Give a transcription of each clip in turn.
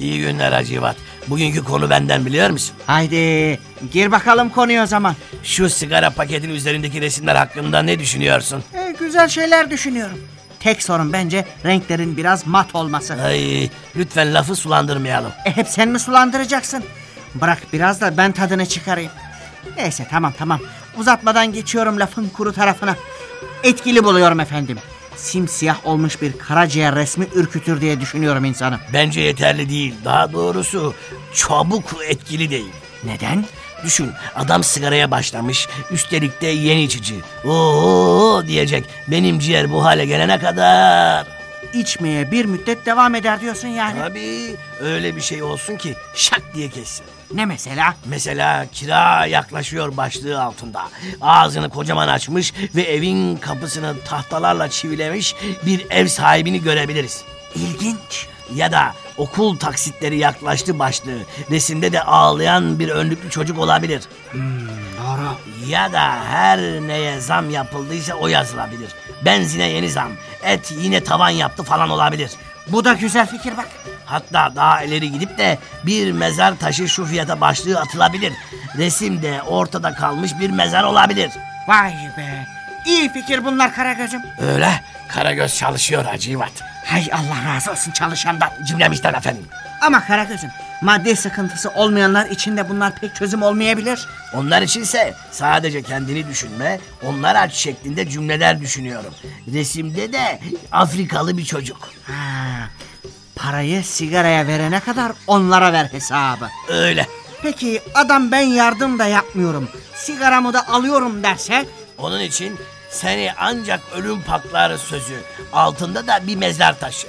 İyi günler Hacivat. Bugünkü konu benden biliyor musun? Haydi gir bakalım konuya o zaman. Şu sigara paketin üzerindeki resimler hakkında ne düşünüyorsun? E, güzel şeyler düşünüyorum. Tek sorun bence renklerin biraz mat olması. Ay, lütfen lafı sulandırmayalım. E, hep sen mi sulandıracaksın? Bırak biraz da ben tadını çıkarayım. Neyse tamam tamam. Uzatmadan geçiyorum lafın kuru tarafına. Etkili buluyorum efendim. Simsiyah olmuş bir karaciğer resmi ürkütür diye düşünüyorum insanı. Bence yeterli değil. Daha doğrusu çabuk etkili değil. Neden? Düşün adam sigaraya başlamış üstelik de yeni içici. Oo diyecek benim ciğer bu hale gelene kadar. İçmeye bir müddet devam eder diyorsun yani. Tabii öyle bir şey olsun ki şak diye kessin. Ne mesela? Mesela kira yaklaşıyor başlığı altında. Ağzını kocaman açmış ve evin kapısını tahtalarla çivilemiş bir ev sahibini görebiliriz. İlginç. Ya da okul taksitleri yaklaştı başlığı. Resimde de ağlayan bir önlüklü çocuk olabilir. Doğru. Ya da her neye zam yapıldıysa o yazılabilir. Benzine yeni zam, et yine tavan yaptı falan olabilir. Bu da güzel fikir bak. Hatta daha ileri gidip de bir mezar taşı şu fiyata başlığı atılabilir. Resimde ortada kalmış bir mezar olabilir. Vay be. İyi fikir bunlar Karagöz'üm. Öyle Karagöz çalışıyor Hacivat. Hay Allah razı olsun çalışandan. Cümlemizden efendim. Ama Karagöz'üm maddi sıkıntısı olmayanlar için de bunlar pek çözüm olmayabilir. Onlar içinse sadece kendini düşünme, onlar aç şeklinde cümleler düşünüyorum. Resimde de Afrikalı bir çocuk. Ha, parayı sigaraya verene kadar onlara ver hesabı. Öyle. Peki adam ben yardım da yapmıyorum. Sigaramı da alıyorum derse Onun için seni ancak ölüm paklar sözü. Altında da bir mezar taşı.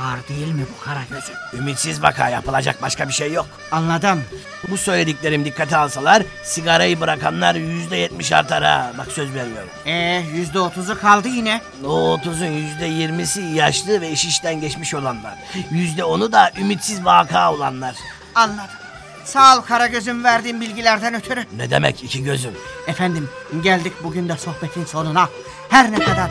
Ağır değil mi bu Karagöz'üm? Ümitsiz vaka yapılacak başka bir şey yok. Anladım. Bu söylediklerim dikkate alsalar sigarayı bırakanlar yüzde yetmiş artar ha. Bak söz veriyorum. Ee yüzde otuzu kaldı yine. O otuzun yüzde yirmisi yaşlı ve iş işten geçmiş olanlar. Yüzde onu da ümitsiz vaka olanlar. Anladım. Sağ ol Karagöz'üm verdiğin bilgilerden ötürü. Ne demek iki gözüm? Efendim geldik bugün de sohbetin sonuna. Her ne kadar